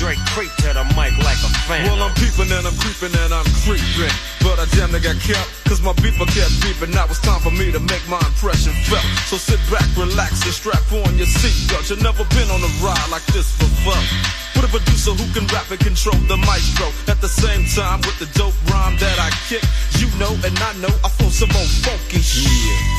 Dre creep to the mic like a fan. Well, I'm peeping and I'm creeping and I'm creeping. But I damn near got kept, cause my beeper kept beeping. Now it's time for me to make my impression felt. So sit back, relax, and strap on your seatbelt. You've never been on a ride like this before. With a producer who can rap and control the maestro. At the same time, with the dope rhyme that I kick, you know and I know I feel some more funky shit.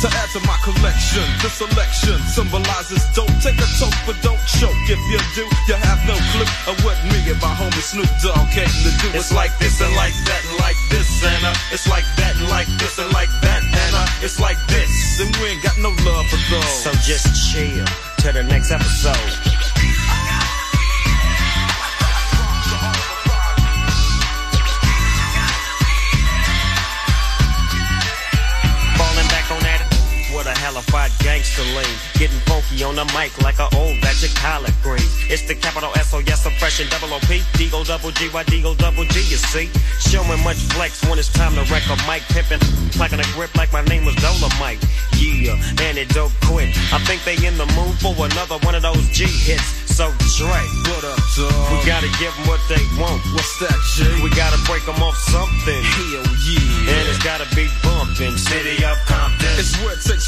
To add to my collection, the selection symbolizes dope. Take a toke, but don't choke. If you do, you have no clue of what me and my homie Snoop Dogg came to do. It's like this and like that and like this and uh, it's like that and like this and like that and uh, it's like this and we ain't got no love for those. So just chill till the next episode. Hellified gangster lean. Getting funky on the mic like an old batch of collard green. It's the capital S O yes oppression double O P. Deagle double G Y Deagle double G. You see, showing much flex when it's time to wreck a mic. Pimping, clacking a grip like my name was Dolomite. Yeah, and it don't quit. I think they in the mood for another one of those G hits. So Dre, What up, dog? we gotta give them what they want. What's that, G? We gotta break them off something. Hell yeah. And it's gotta be bumping. City of Compton. It's where it takes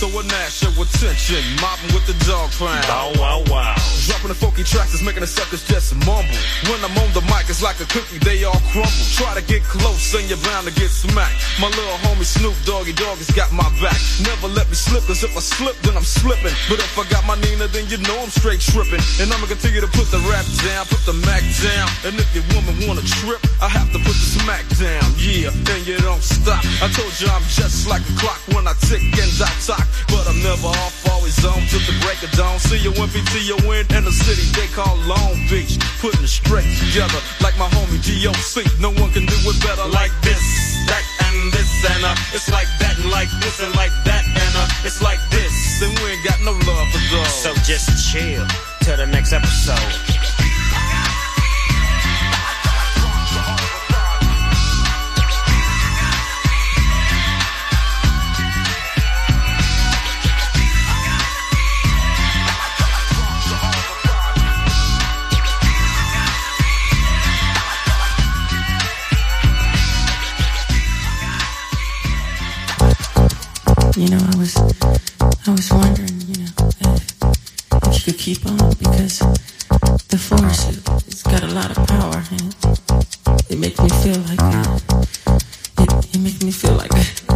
so a national attention. Mobbing with the dog pound. Bow wow wow. Dropping the funky tracks is making the suckers just mumble. When I'm on the mic, it's like a cookie, they all crumble. Try to get close and you're bound to get smacked. My little homie Snoop Doggy Dogg has got my back. Never let me slip, cause if I slip, then I'm slipping. But if I got my Nina, then you know I'm straight tripping. And I'ma continue to put the rap down, put the Mac down. And if your woman wanna trip, I have to put the smack down. Yeah, and you don't stop. I told you I'm just like a clock when I tick and I talk. But I'm never off, always on till the break of dawn. See you when PTO in the city they call Long Beach. Putting it straight together like my homie GOC. No one can do it better like this, that, and this, and uh, it's like that, and like this, and like that, and uh, it's like this, and we ain't got no love for those. So just chill till the next episode. Feel like, it, it makes me feel like.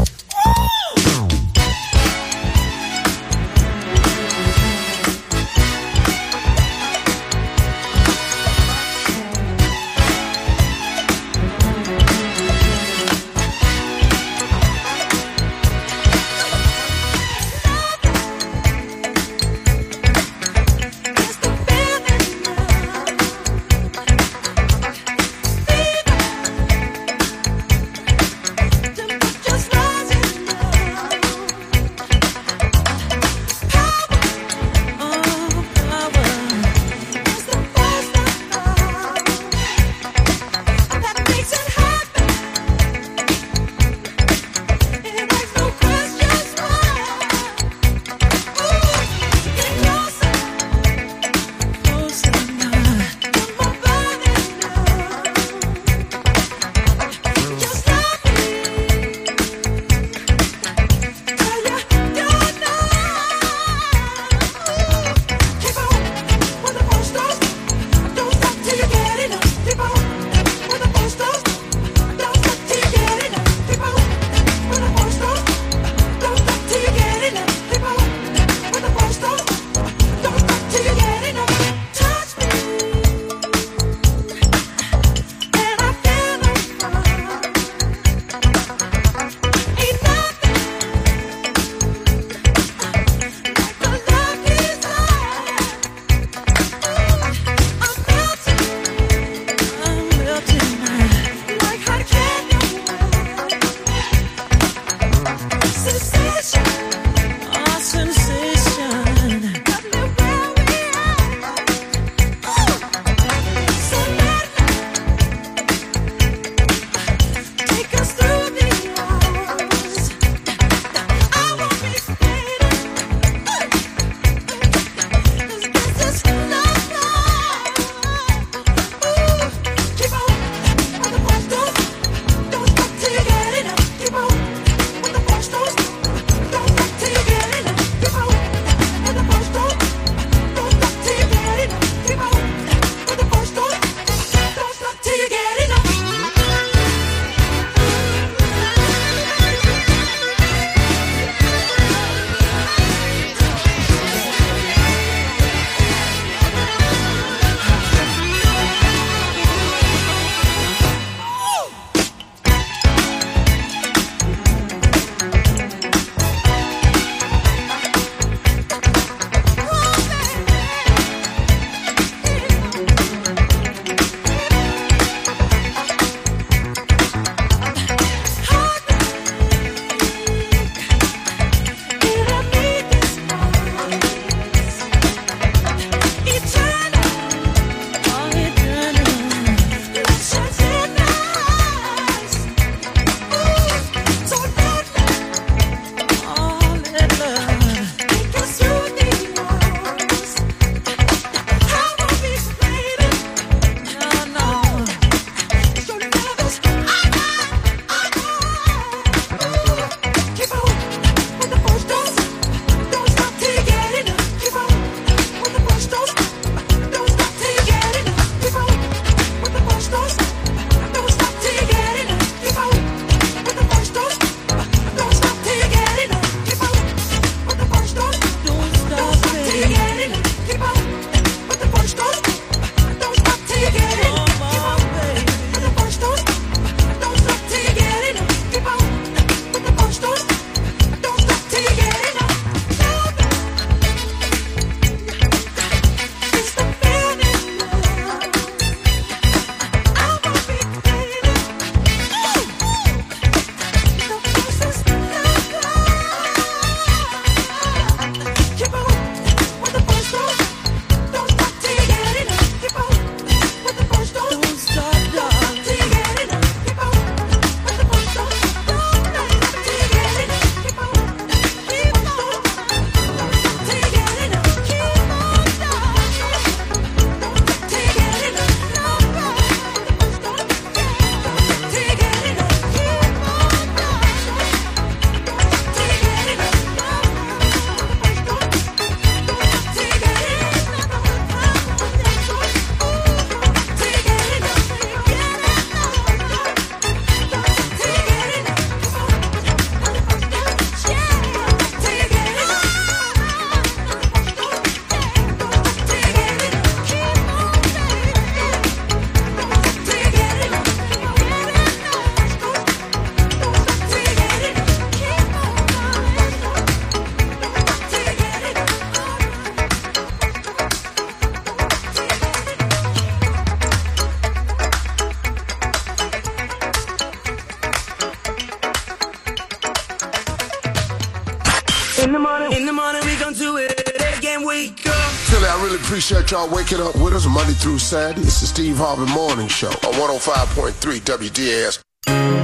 I really appreciate y'all waking up with us Monday through Saturday. It's the Steve Harvey Morning Show on 105.3 WDAS.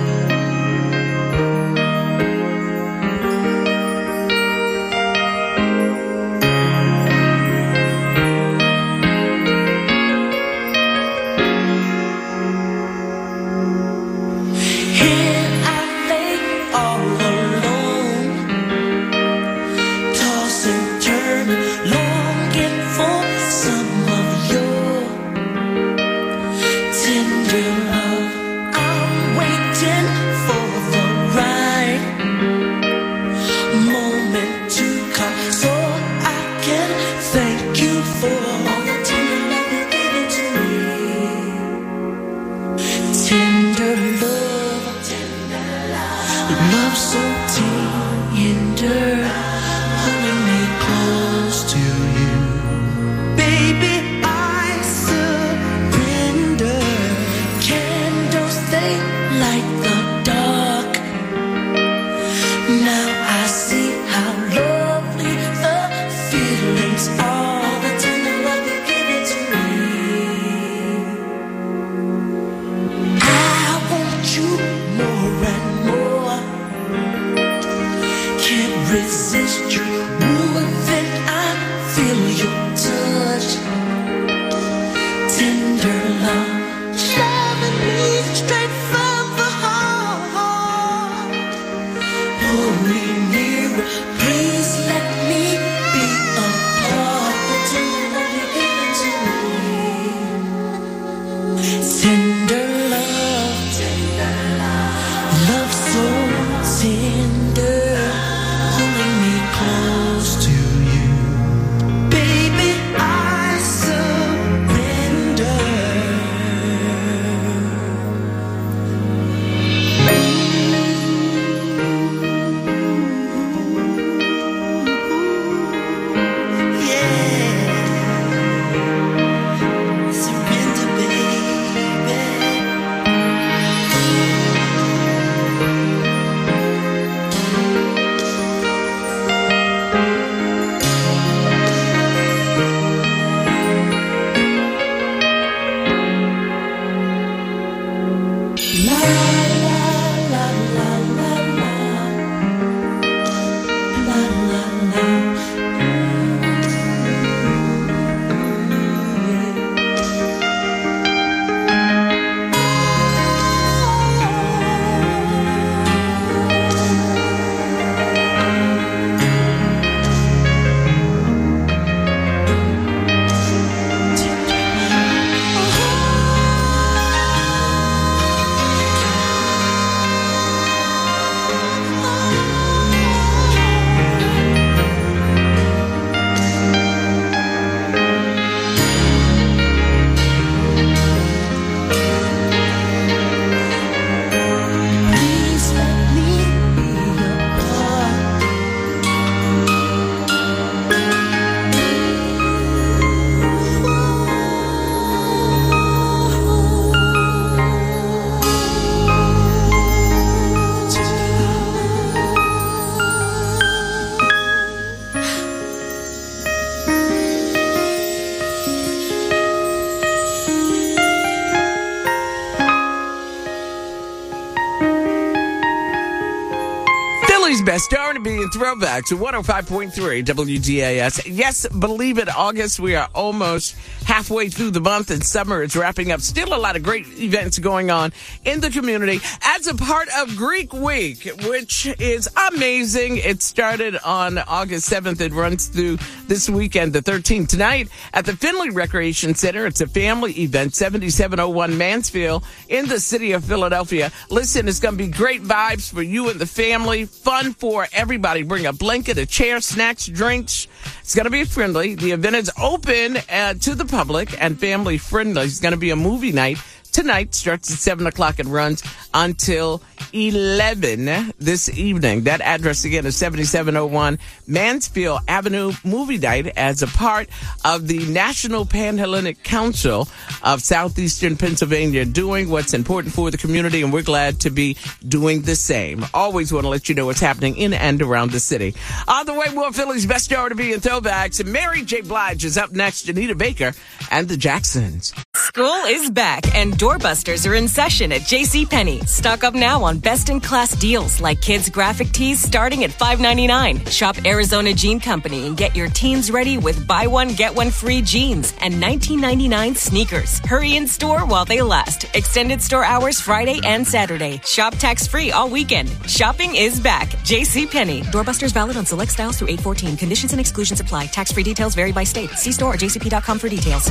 Best R&B and throwback to 105.3 WDAS. Yes, believe it, August, we are almost halfway through the month and summer is wrapping up. Still a lot of great events going on in the community as a part of Greek Week, which is amazing. It started on August 7th. It runs through this weekend, the 13th. Tonight at the Finley Recreation Center, it's a family event, 7701 Mansfield in the city of Philadelphia. Listen, it's going to be great vibes for you and the family, fun for everybody. Bring a blanket, a chair, snacks, drinks. It's going to be friendly. The event is open uh, to the public and family friendly. It's going to be a movie night tonight. Starts at 7 o'clock and runs until 11 this evening. That address again is 7701 Mansfield Avenue Movie Night as a part of the National Panhellenic Council of Southeastern Pennsylvania doing what's important for the community, and we're glad to be doing the same. Always want to let you know what's happening in and around the city. On the way, more Philly's best hour to be in throwbacks. Mary J. Blige is up next, Anita Baker and the Jacksons. School is back and doorbusters are in session at JCPenney. Stock up now on best-in-class deals like kids graphic tees starting at $5.99. Shop Arizona Jean Company and get your teens ready with buy one, get one free jeans and $19.99 sneakers. Hurry in store while they last. Extended store hours Friday and Saturday. Shop tax-free all weekend. Shopping is back. JCPenney. Doorbusters valid on select styles through 814. Conditions and exclusions apply. Tax-free details vary by state. See store or jcp.com for details.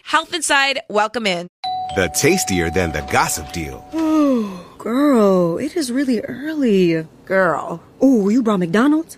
Health Inside, welcome in. The tastier than the gossip deal. Ooh, girl, it is really early. Girl. Ooh, you brought McDonald's?